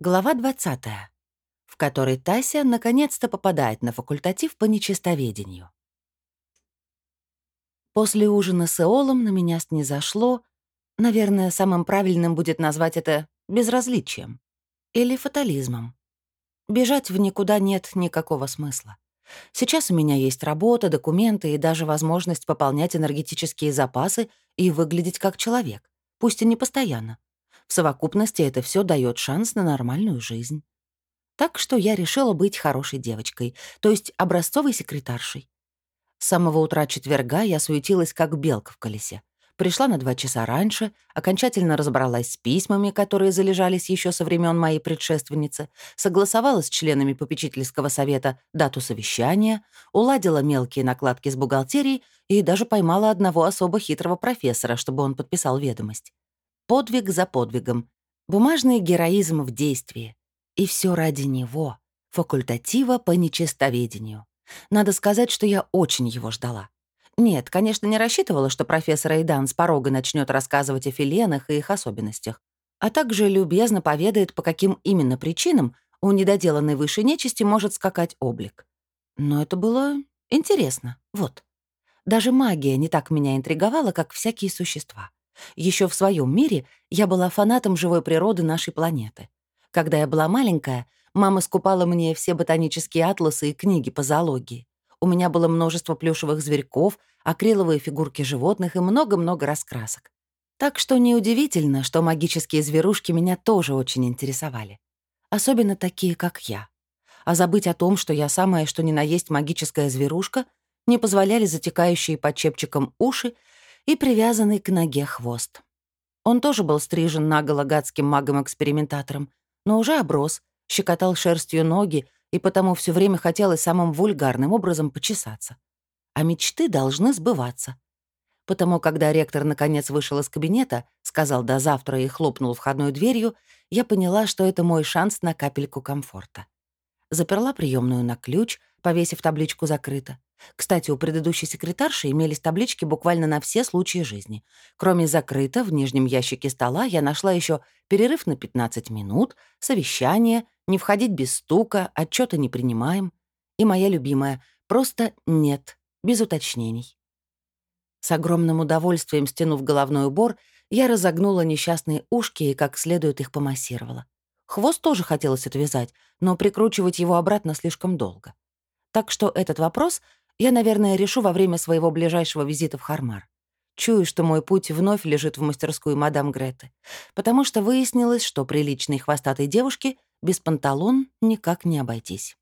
Глава 20, в которой Тася наконец-то попадает на факультатив по нечистоведению. После ужина с Эолом на меня снизошло, наверное, самым правильным будет назвать это безразличием или фатализмом. Бежать в никуда нет никакого смысла. Сейчас у меня есть работа, документы и даже возможность пополнять энергетические запасы и выглядеть как человек, пусть и не постоянно. В совокупности это все дает шанс на нормальную жизнь. Так что я решила быть хорошей девочкой, то есть образцовой секретаршей. С самого утра четверга я суетилась, как белка в колесе. Пришла на два часа раньше, окончательно разобралась с письмами, которые залежались еще со времен моей предшественницы, согласовала с членами попечительского совета дату совещания, уладила мелкие накладки с бухгалтерией и даже поймала одного особо хитрого профессора, чтобы он подписал ведомость. Подвиг за подвигом. Бумажный героизм в действии. И все ради него. Факультатива по нечистоведению. Надо сказать, что я очень его ждала. Нет, конечно, не рассчитывала, что профессор Эйдан с порога начнет рассказывать о филенах и их особенностях, а также любезно поведает, по каким именно причинам у недоделанной высшей нечисти может скакать облик. Но это было интересно, вот. Даже магия не так меня интриговала, как всякие существа. Еще в своем мире я была фанатом живой природы нашей планеты. Когда я была маленькая, мама скупала мне все ботанические атласы и книги по зоологии. У меня было множество плюшевых зверьков, акриловые фигурки животных и много-много раскрасок. Так что неудивительно, что магические зверушки меня тоже очень интересовали. Особенно такие, как я. А забыть о том, что я самая что ни на есть магическая зверушка, не позволяли затекающие под чепчиком уши и привязанный к ноге хвост. Он тоже был стрижен наголо гадским магом-экспериментатором, но уже оброс, щекотал шерстью ноги, и потому все время хотелось самым вульгарным образом почесаться. А мечты должны сбываться. Потому, когда ректор наконец вышел из кабинета, сказал «до завтра» и хлопнул входной дверью, я поняла, что это мой шанс на капельку комфорта. Заперла приемную на ключ, повесив табличку «Закрыто». Кстати, у предыдущей секретарши имелись таблички буквально на все случаи жизни. Кроме «закрыто», в нижнем ящике стола я нашла еще перерыв на 15 минут, совещание, не входить без стука, отчета не принимаем. И моя любимая «просто нет», без уточнений. С огромным удовольствием стянув головной убор, я разогнула несчастные ушки и как следует их помассировала. Хвост тоже хотелось отвязать, но прикручивать его обратно слишком долго. Так что этот вопрос я, наверное, решу во время своего ближайшего визита в Хармар. Чую, что мой путь вновь лежит в мастерскую мадам Греты, потому что выяснилось, что приличной хвостатой девушке без панталон никак не обойтись.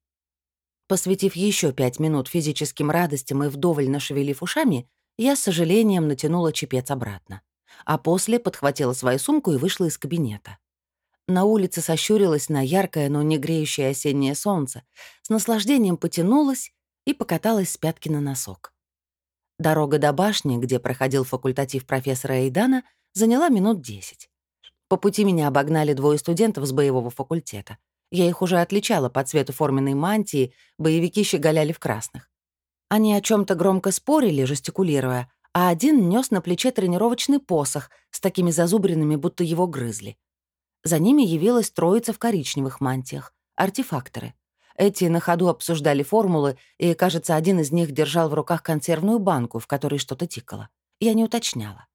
Посвятив еще пять минут физическим радостям и вдоволь нашевелив ушами, я с сожалением натянула чепец обратно. А после подхватила свою сумку и вышла из кабинета. На улице сощурилась на яркое, но не греющее осеннее солнце, с наслаждением потянулась и покаталась с пятки на носок. Дорога до башни, где проходил факультатив профессора Эйдана, заняла минут десять. По пути меня обогнали двое студентов с боевого факультета. Я их уже отличала по цвету форменной мантии, боевики щеголяли в красных. Они о чем то громко спорили, жестикулируя, а один нес на плече тренировочный посох с такими зазубринами, будто его грызли. За ними явилась троица в коричневых мантиях — артефакторы — эти на ходу обсуждали формулы, и, кажется, один из них держал в руках консервную банку, в которой что-то тикало. Я не уточняла.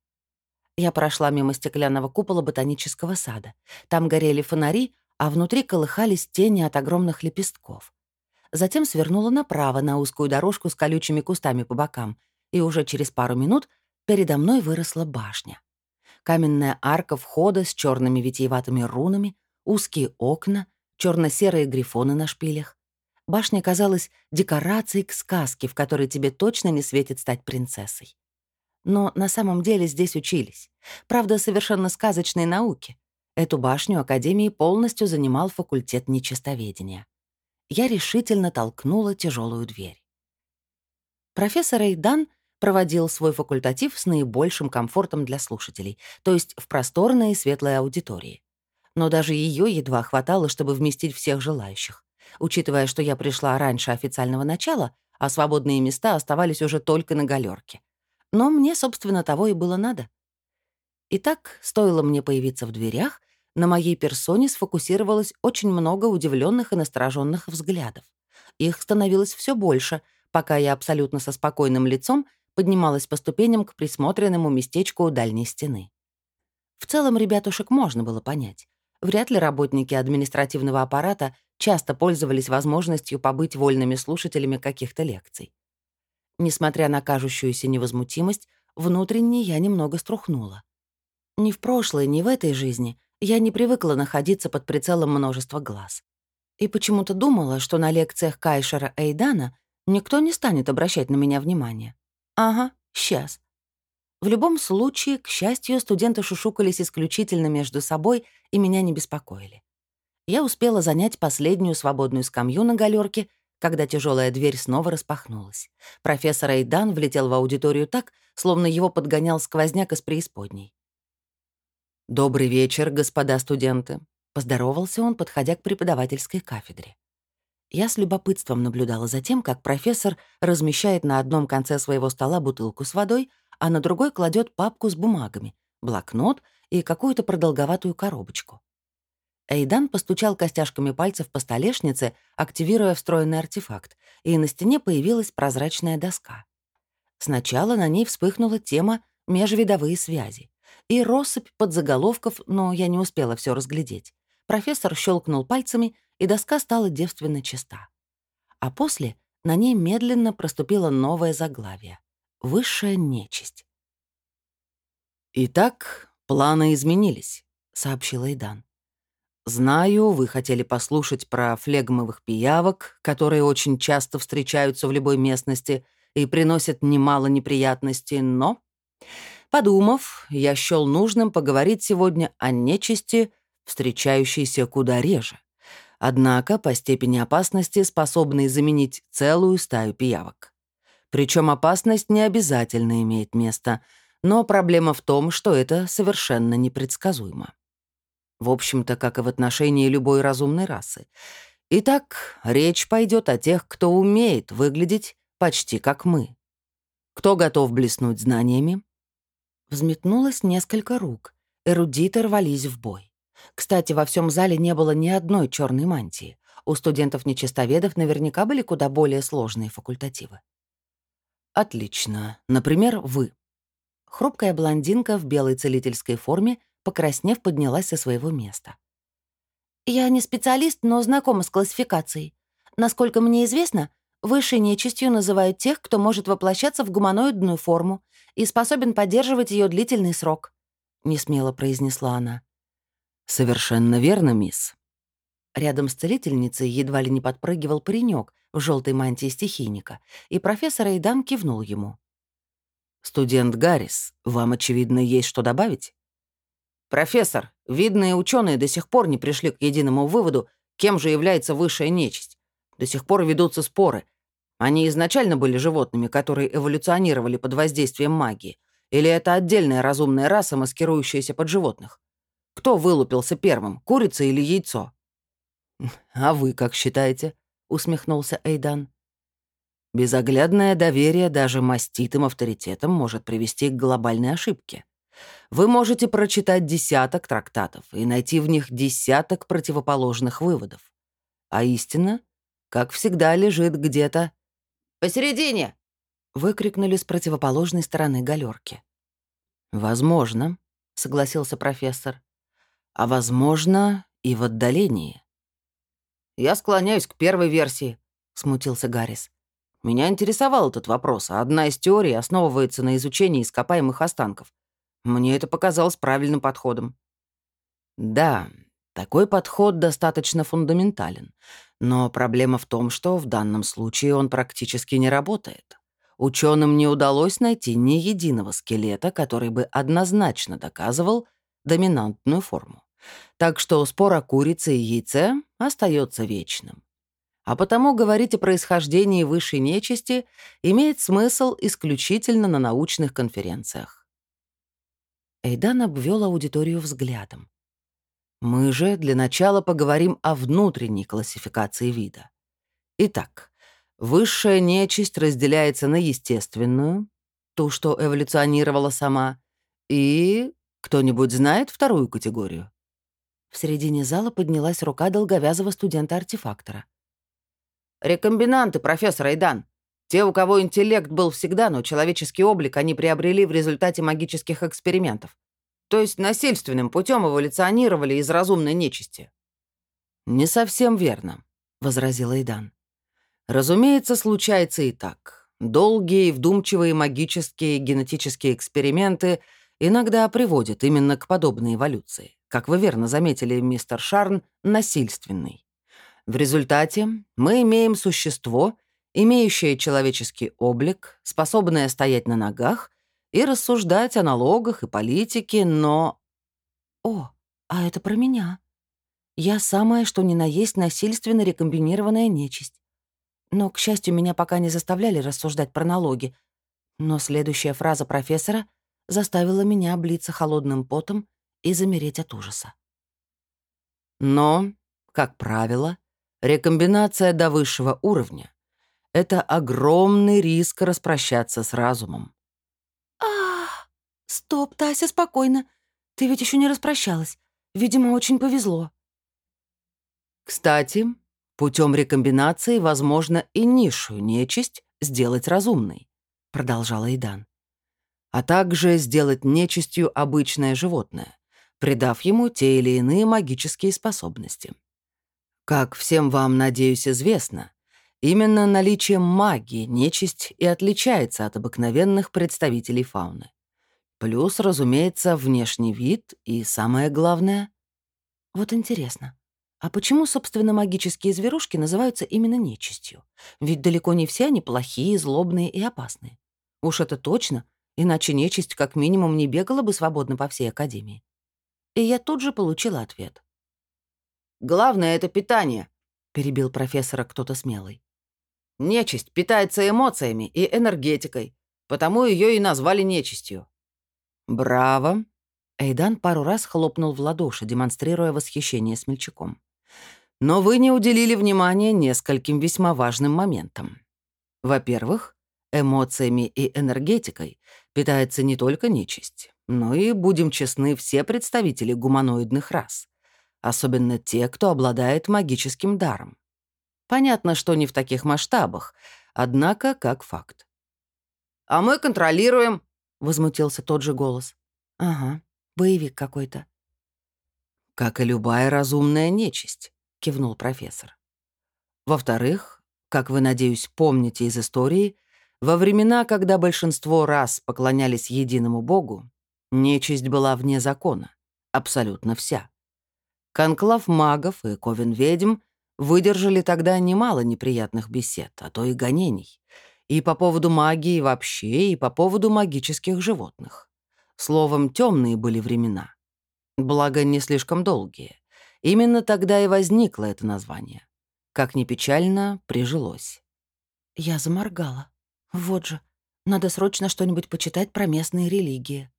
Я прошла мимо стеклянного купола ботанического сада. Там горели фонари, а внутри колыхались тени от огромных лепестков. Затем свернула направо на узкую дорожку с колючими кустами по бокам, и уже через пару минут передо мной выросла башня. Каменная арка входа с черными витиеватыми рунами, узкие окна, черно-серые грифоны на шпилях. Башня казалась декорацией к сказке, в которой тебе точно не светит стать принцессой. Но на самом деле здесь учились. Правда, совершенно сказочной науки. Эту башню Академии полностью занимал факультет нечистоведения. Я решительно толкнула тяжелую дверь. Профессор Эйдан проводил свой факультатив с наибольшим комфортом для слушателей, то есть в просторной и светлой аудитории но даже ее едва хватало, чтобы вместить всех желающих. Учитывая, что я пришла раньше официального начала, а свободные места оставались уже только на галерке. Но мне, собственно, того и было надо. Итак, стоило мне появиться в дверях, на моей персоне сфокусировалось очень много удивленных и настороженных взглядов. Их становилось все больше, пока я абсолютно со спокойным лицом поднималась по ступеням к присмотренному местечку у дальней стены. В целом ребятушек можно было понять. Вряд ли работники административного аппарата часто пользовались возможностью побыть вольными слушателями каких-то лекций. Несмотря на кажущуюся невозмутимость, внутренне я немного струхнула. Ни в прошлой, ни в этой жизни я не привыкла находиться под прицелом множества глаз. И почему-то думала, что на лекциях Кайшера Эйдана никто не станет обращать на меня внимание. Ага, сейчас. В любом случае, к счастью, студенты шушукались исключительно между собой и меня не беспокоили. Я успела занять последнюю свободную скамью на галерке когда тяжелая дверь снова распахнулась. Профессор Эйдан влетел в аудиторию так, словно его подгонял сквозняк из преисподней. «Добрый вечер, господа студенты», — поздоровался он, подходя к преподавательской кафедре. Я с любопытством наблюдала за тем, как профессор размещает на одном конце своего стола бутылку с водой, а на другой кладет папку с бумагами, блокнот и какую-то продолговатую коробочку. Эйдан постучал костяшками пальцев по столешнице, активируя встроенный артефакт, и на стене появилась прозрачная доска. Сначала на ней вспыхнула тема «Межвидовые связи» и россыпь подзаголовков, но я не успела все разглядеть. Профессор щелкнул пальцами, и доска стала девственно чиста. А после на ней медленно проступило новое заглавие — «Высшая нечисть». «Итак, планы изменились», — сообщил Эйдан. Знаю, вы хотели послушать про флегмовых пиявок, которые очень часто встречаются в любой местности и приносят немало неприятностей, но, подумав, я счел нужным поговорить сегодня о нечисти, встречающейся куда реже. Однако по степени опасности способной заменить целую стаю пиявок. Причем опасность не обязательно имеет место, но проблема в том, что это совершенно непредсказуемо. В общем-то, как и в отношении любой разумной расы. Итак, речь пойдет о тех, кто умеет выглядеть почти как мы. Кто готов блеснуть знаниями? Взметнулось несколько рук. Эрудиты рвались в бой. Кстати, во всем зале не было ни одной черной мантии. У студентов-нечистоведов наверняка были куда более сложные факультативы. Отлично. Например, вы. Хрупкая блондинка в белой целительской форме покраснев, поднялась со своего места. «Я не специалист, но знакома с классификацией. Насколько мне известно, высшей нечистью называют тех, кто может воплощаться в гуманоидную форму и способен поддерживать ее длительный срок», — несмело произнесла она. «Совершенно верно, мисс». Рядом с целительницей едва ли не подпрыгивал паренек в желтой мантии стихийника, и профессор Эйдан кивнул ему. «Студент Гаррис, вам, очевидно, есть что добавить?» «Профессор, видные ученые до сих пор не пришли к единому выводу, кем же является высшая нечисть. До сих пор ведутся споры. Они изначально были животными, которые эволюционировали под воздействием магии, или это отдельная разумная раса, маскирующаяся под животных? Кто вылупился первым, курица или яйцо?» «А вы как считаете?» — усмехнулся Эйдан. «Безоглядное доверие даже маститым авторитетом может привести к глобальной ошибке. Вы можете прочитать десяток трактатов и найти в них десяток противоположных выводов. А истина, как всегда, лежит где-то... «Посередине!» — выкрикнули с противоположной стороны галерки. «Возможно», — согласился профессор. «А возможно, и в отдалении». «Я склоняюсь к первой версии», — смутился Гаррис. «Меня интересовал этот вопрос, а одна из теорий основывается на изучении ископаемых останков. Мне это показалось правильным подходом. Да, такой подход достаточно фундаментален. Но проблема в том, что в данном случае он практически не работает. Ученым не удалось найти ни единого скелета, который бы однозначно доказывал доминантную форму. Так что спор о курице и яйце остается вечным. А потому говорить о происхождении высшей нечисти имеет смысл исключительно на научных конференциях. Эйдан обвел аудиторию взглядом. Мы же для начала поговорим о внутренней классификации вида. Итак, высшая нечисть разделяется на естественную, ту, что эволюционировала сама, и... Кто-нибудь знает вторую категорию? В середине зала поднялась рука долговязого студента-артефактора. «Рекомбинанты, профессор Айдан. Те, у кого интеллект был всегда, но человеческий облик они приобрели в результате магических экспериментов. То есть насильственным путем эволюционировали из разумной нечисти». «Не совсем верно», — возразил Айдан. «Разумеется, случается и так. Долгие, вдумчивые магические генетические эксперименты иногда приводят именно к подобной эволюции. Как вы верно заметили, мистер Шарн, насильственный. В результате мы имеем существо, имеющее человеческий облик, способное стоять на ногах и рассуждать о налогах и политике, но... О, а это про меня. Я самая, что ни на есть, насильственно рекомбинированная нечисть. Но, к счастью, меня пока не заставляли рассуждать про налоги. Но следующая фраза профессора заставила меня облиться холодным потом и замереть от ужаса. Но, как правило, рекомбинация до высшего уровня — это огромный риск распрощаться с разумом. а Стоп, Тася, спокойно. Ты ведь еще не распрощалась. Видимо, очень повезло. Кстати, путем рекомбинации возможно и низшую нечисть сделать разумной, продолжала Идан. А также сделать нечистью обычное животное, придав ему те или иные магические способности. Как всем вам, надеюсь, известно, именно наличием магии нечисть и отличается от обыкновенных представителей фауны. Плюс, разумеется, внешний вид и, самое главное... Вот интересно, а почему, собственно, магические зверушки называются именно нечистью? Ведь далеко не все они плохие, злобные и опасные. Уж это точно, иначе нечисть как минимум не бегала бы свободно по всей Академии. И я тут же получила ответ. «Главное — это питание», — перебил профессора кто-то смелый. «Нечисть питается эмоциями и энергетикой, потому ее и назвали нечистью». «Браво!» Эйдан пару раз хлопнул в ладоши, демонстрируя восхищение смельчаком. «Но вы не уделили внимания нескольким весьма важным моментам. Во-первых, эмоциями и энергетикой питается не только нечисть, но и, будем честны, все представители гуманоидных рас, особенно те, кто обладает магическим даром. Понятно, что не в таких масштабах, однако как факт. «А мы контролируем», — возмутился тот же голос. «Ага, боевик какой-то». «Как и любая разумная нечисть», — кивнул профессор. «Во-вторых, как вы, надеюсь, помните из истории, во времена, когда большинство рас поклонялись единому богу, нечисть была вне закона, абсолютно вся. Конклав магов и ковен ведьм выдержали тогда немало неприятных бесед, а то и гонений. И по поводу магии вообще, и по поводу магических животных. Словом, темные были времена. Благо, не слишком долгие. Именно тогда и возникло это название. Как ни печально, прижилось. Я заморгала. Вот же, надо срочно что-нибудь почитать про местные религии.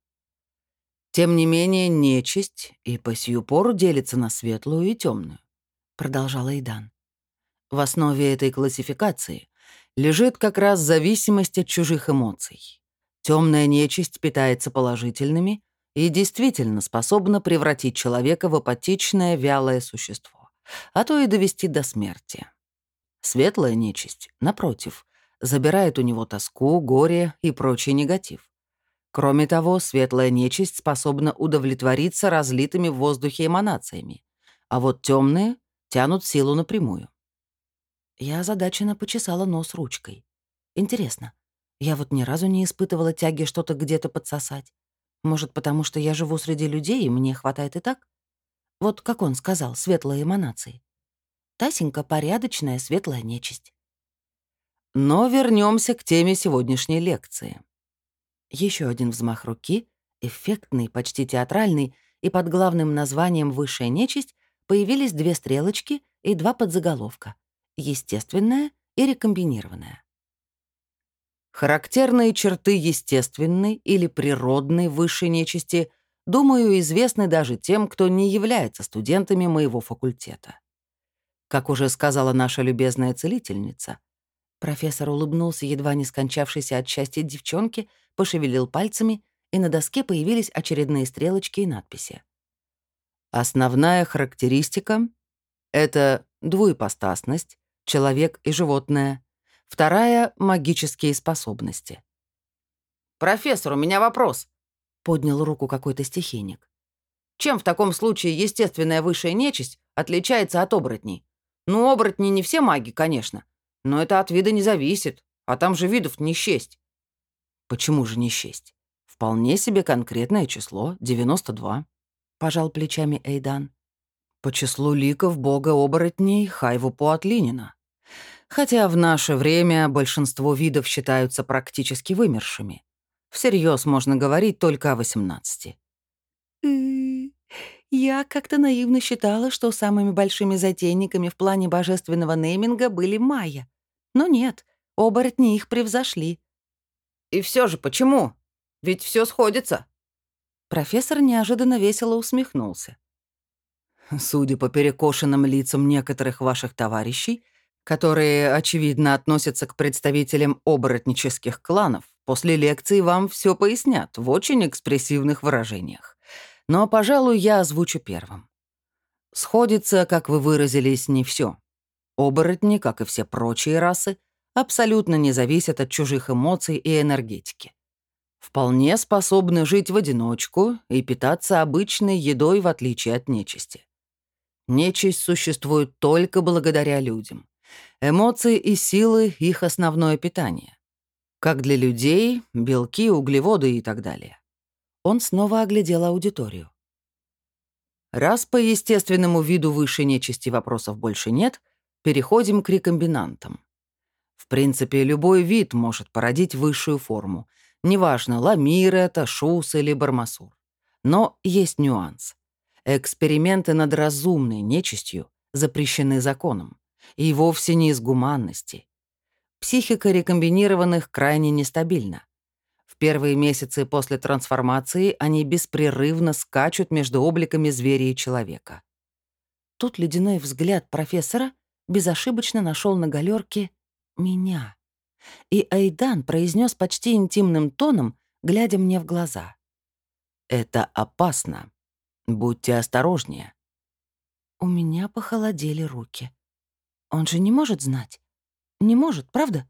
Тем не менее, нечисть и по сию пору делится на светлую и темную, продолжала Идан. В основе этой классификации лежит как раз зависимость от чужих эмоций. Темная нечисть питается положительными и действительно способна превратить человека в апатичное, вялое существо, а то и довести до смерти. Светлая нечисть, напротив, забирает у него тоску, горе и прочий негатив. Кроме того, светлая нечисть способна удовлетвориться разлитыми в воздухе эманациями, а вот темные тянут силу напрямую. Я озадаченно почесала нос ручкой. Интересно, я вот ни разу не испытывала тяги что-то где-то подсосать. Может, потому что я живу среди людей, и мне хватает и так? Вот как он сказал, светлые эманации. Тасенька — порядочная светлая нечисть. Но вернемся к теме сегодняшней лекции. Еще один взмах руки, эффектный, почти театральный, и под главным названием «Высшая нечисть» появились две стрелочки и два подзаголовка — естественная и рекомбинированная. Характерные черты естественной или природной высшей нечисти, думаю, известны даже тем, кто не является студентами моего факультета. Как уже сказала наша любезная целительница, Профессор улыбнулся едва не скончавшейся от счастья девчонке, пошевелил пальцами, и на доске появились очередные стрелочки и надписи. Основная характеристика — это двуепостасность, человек и животное. Вторая — магические способности. «Профессор, у меня вопрос», — поднял руку какой-то стихийник. «Чем в таком случае естественная высшая нечисть отличается от оборотней? Ну, оборотни не все маги, конечно, но это от вида не зависит, а там же видов не счесть». «Почему же не счесть? Вполне себе конкретное число — 92», — пожал плечами Эйдан. «По числу ликов бога-оборотней Хайву Пуатлинина. Хотя в наше время большинство видов считаются практически вымершими. Всерьез можно говорить только о 18. Я как-то наивно считала, что самыми большими затейниками в плане божественного нейминга были майя. Но нет, оборотни их превзошли. «И все же почему? Ведь все сходится». Профессор неожиданно весело усмехнулся. «Судя по перекошенным лицам некоторых ваших товарищей, которые, очевидно, относятся к представителям оборотнических кланов, после лекции вам все пояснят в очень экспрессивных выражениях. Но, пожалуй, я озвучу первым. Сходится, как вы выразились, не все. Оборотни, как и все прочие расы, абсолютно не зависят от чужих эмоций и энергетики. Вполне способны жить в одиночку и питаться обычной едой, в отличие от нечисти. Нечисть существует только благодаря людям. Эмоции и силы — их основное питание. Как для людей, белки, углеводы и так далее. Он снова оглядел аудиторию. Раз по естественному виду высшей нечисти вопросов больше нет, переходим к рекомбинантам. В принципе, любой вид может породить высшую форму. Неважно, ламир это, шус или бармасур. Но есть нюанс. Эксперименты над разумной нечистью запрещены законом. И вовсе не из гуманности. Психика рекомбинированных крайне нестабильна. В первые месяцы после трансформации они беспрерывно скачут между обликами зверя и человека. Тут ледяной взгляд профессора безошибочно нашел на галерке меня. И Айдан произнес почти интимным тоном, глядя мне в глаза. «Это опасно. Будьте осторожнее». У меня похолодели руки. Он же не может знать. Не может, правда?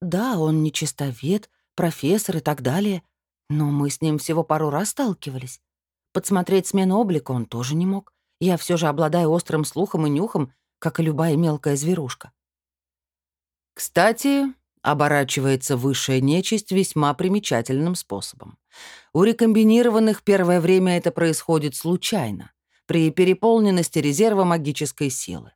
Да, он не чистовед, профессор и так далее, но мы с ним всего пару раз сталкивались. Подсмотреть смену облика он тоже не мог. Я все же обладаю острым слухом и нюхом, как и любая мелкая зверушка. Кстати, оборачивается высшая нечисть весьма примечательным способом. У рекомбинированных первое время это происходит случайно, при переполненности резерва магической силы.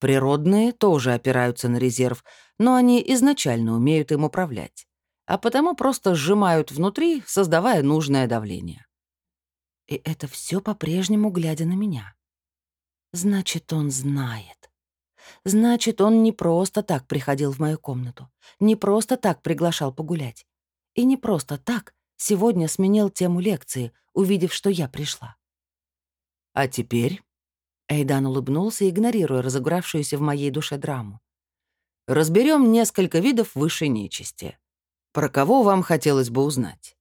Природные тоже опираются на резерв, но они изначально умеют им управлять, а потому просто сжимают внутри, создавая нужное давление. И это все по-прежнему глядя на меня. Значит, он знает. Значит, он не просто так приходил в мою комнату, не просто так приглашал погулять. И не просто так сегодня сменил тему лекции, увидев, что я пришла. А теперь... Эйдан улыбнулся, игнорируя разыгравшуюся в моей душе драму. Разберем несколько видов высшей нечисти. Про кого вам хотелось бы узнать?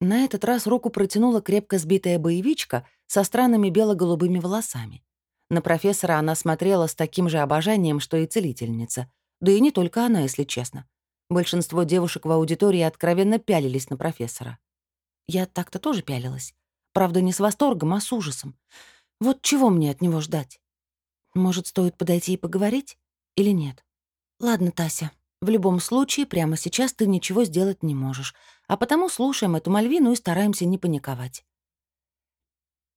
На этот раз руку протянула крепко сбитая боевичка со странными бело-голубыми волосами. На профессора она смотрела с таким же обожанием, что и целительница. Да и не только она, если честно. Большинство девушек в аудитории откровенно пялились на профессора. Я так-то тоже пялилась. Правда, не с восторгом, а с ужасом. Вот чего мне от него ждать? Может, стоит подойти и поговорить? Или нет? Ладно, Тася, в любом случае, прямо сейчас ты ничего сделать не можешь, а потому слушаем эту Мальвину и стараемся не паниковать.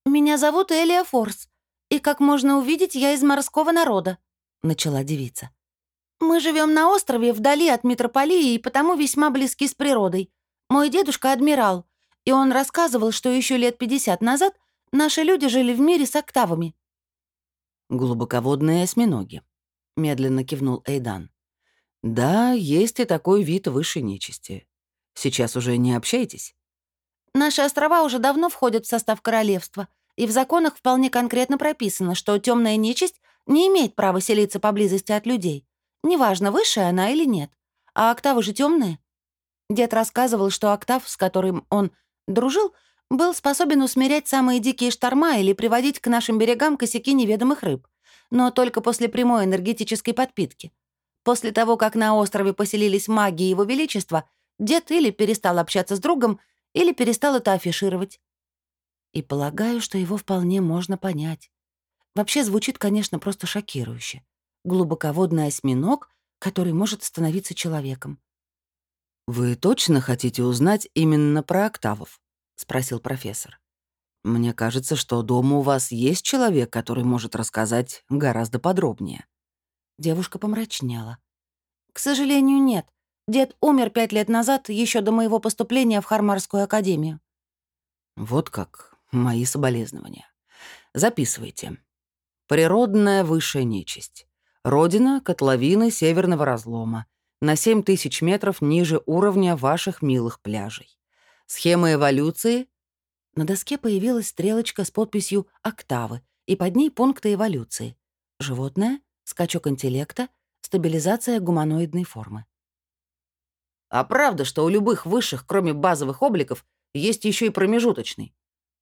«Меня зовут Элия Форс», «И, как можно увидеть, я из морского народа», — начала девица. «Мы живем на острове, вдали от метрополии, и потому весьма близки с природой. Мой дедушка — адмирал, и он рассказывал, что еще лет пятьдесят назад наши люди жили в мире с октавами». «Глубоководные осьминоги», — медленно кивнул Эйдан. «Да, есть и такой вид высшей нечисти. Сейчас уже не общаетесь?» «Наши острова уже давно входят в состав королевства», и в законах вполне конкретно прописано, что темная нечисть не имеет права селиться поблизости от людей. Неважно, высшая она или нет. А октавы же темные. Дед рассказывал, что октав, с которым он дружил, Был способен усмирять самые дикие шторма или приводить к нашим берегам косяки неведомых рыб, но только после прямой энергетической подпитки. После того, как на острове поселились маги Его Величества, дед или перестал общаться с другом, или перестал это афишировать. И полагаю, что его вполне можно понять. Вообще звучит, конечно, просто шокирующе. Глубоководный осьминог, который может становиться человеком. «Вы точно хотите узнать именно про октавов?» — спросил профессор. «Мне кажется, что дома у вас есть человек, который может рассказать гораздо подробнее». Девушка помрачнела. «К сожалению, нет. Дед умер пять лет назад, еще до моего поступления в Хармарскую академию». «Вот как. Мои соболезнования. Записывайте. Природная высшая нечисть. Родина — котловины северного разлома. На 7 тысяч метров ниже уровня ваших милых пляжей. Схема эволюции — на доске появилась стрелочка с подписью «Октавы», и под ней пункты эволюции. Животное, скачок интеллекта, стабилизация гуманоидной формы. А правда, что у любых высших, кроме базовых обликов, есть еще и промежуточный?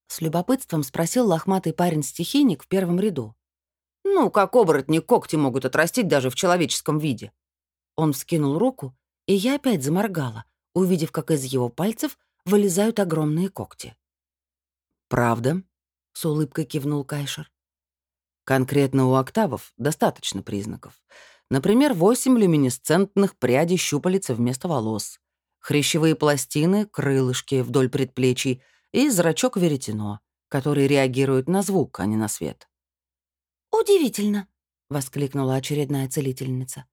С любопытством спросил лохматый парень-стихийник в первом ряду. Ну, как оборотни когти могут отрастить даже в человеческом виде. Он вскинул руку, и я опять заморгала, увидев, как из его пальцев вылезают огромные когти. «Правда?» — с улыбкой кивнул Кайшер. «Конкретно у октавов достаточно признаков. Например, восемь люминесцентных прядей щупалицы вместо волос, хрящевые пластины, крылышки вдоль предплечий и зрачок веретено, который реагирует на звук, а не на свет. «Удивительно!» — воскликнула очередная целительница.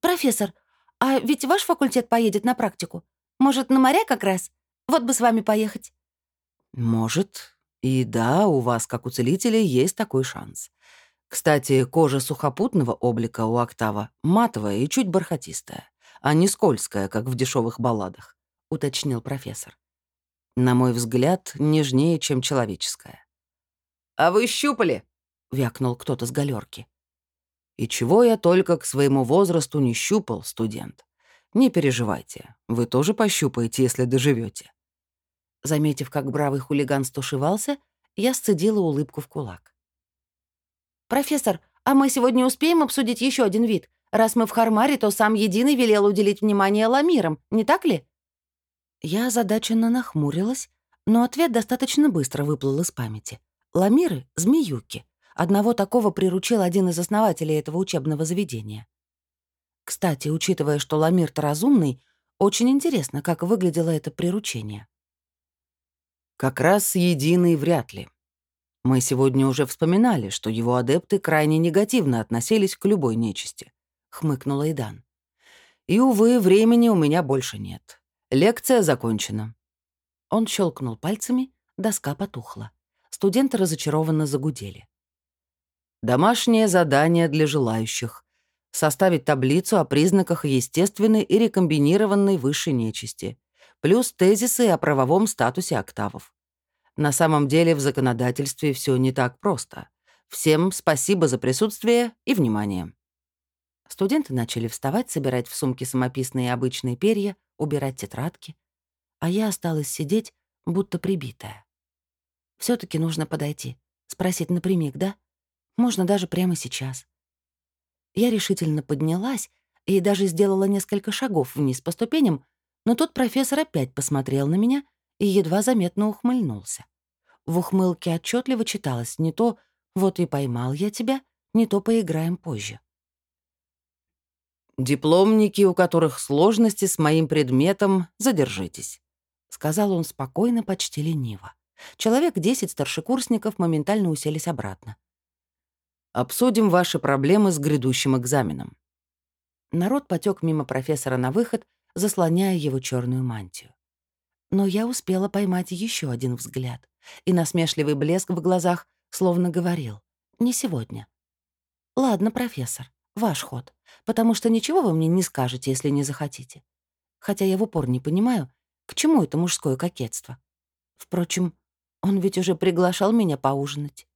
«Профессор, а ведь ваш факультет поедет на практику? Может, на моря как раз? Вот бы с вами поехать». «Может. И да, у вас, как у целителей, есть такой шанс. Кстати, кожа сухопутного облика у Октава матовая и чуть бархатистая, а не скользкая, как в дешевых балладах», — уточнил профессор. «На мой взгляд, нежнее, чем человеческая». «А вы щупали?» — вякнул кто-то с галерки. «И чего я только к своему возрасту не щупал, студент. Не переживайте, вы тоже пощупаете, если доживете. Заметив, как бравый хулиган стушевался, я сцедила улыбку в кулак. «Профессор, а мы сегодня успеем обсудить еще один вид? Раз мы в Хармаре, то сам Единый велел уделить внимание ламирам, не так ли?» Я озадаченно нахмурилась, но ответ достаточно быстро выплыл из памяти. Ламиры — змеюки. Одного такого приручил один из основателей этого учебного заведения. Кстати, учитывая, что Ламир-то разумный, очень интересно, как выглядело это приручение. Как раз единый вряд ли. Мы сегодня уже вспоминали, что его адепты крайне негативно относились к любой нечисти», — хмыкнула Идан. «И, увы, времени у меня больше нет. Лекция закончена». Он щелкнул пальцами, доска потухла. Студенты разочарованно загудели. «Домашнее задание для желающих. Составить таблицу о признаках естественной и рекомбинированной высшей нечисти, плюс тезисы о правовом статусе октавов. На самом деле в законодательстве все не так просто. Всем спасибо за присутствие и внимание. Студенты начали вставать, собирать в сумки самописные обычные перья, убирать тетрадки. А я осталась сидеть, будто прибитая. все таки нужно подойти, спросить напрямик, да? Можно даже прямо сейчас. Я решительно поднялась и даже сделала несколько шагов вниз по ступеням, но тут профессор опять посмотрел на меня — и едва заметно ухмыльнулся. В ухмылке отчетливо читалось не то «вот и поймал я тебя», не то «поиграем позже». «Дипломники, у которых сложности с моим предметом, задержитесь», — сказал он спокойно, почти лениво. Человек десять старшекурсников моментально уселись обратно. «Обсудим ваши проблемы с грядущим экзаменом». Народ потек мимо профессора на выход, заслоняя его черную мантию. Но я успела поймать еще один взгляд, и насмешливый блеск в глазах словно говорил «не сегодня». «Ладно, профессор, ваш ход, потому что ничего вы мне не скажете, если не захотите. Хотя я в упор не понимаю, к чему это мужское кокетство. Впрочем, он ведь уже приглашал меня поужинать».